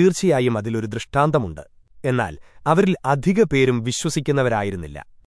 തീർച്ചയായും അതിലൊരു ദൃഷ്ടാന്തമുണ്ട്. എന്നാൽ അവരിൽ അധിക പേരും വിശ്വസിക്കുന്നവരായിരുന്നില്ല.